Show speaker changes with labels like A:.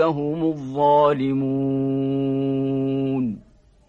A: هم الظالمون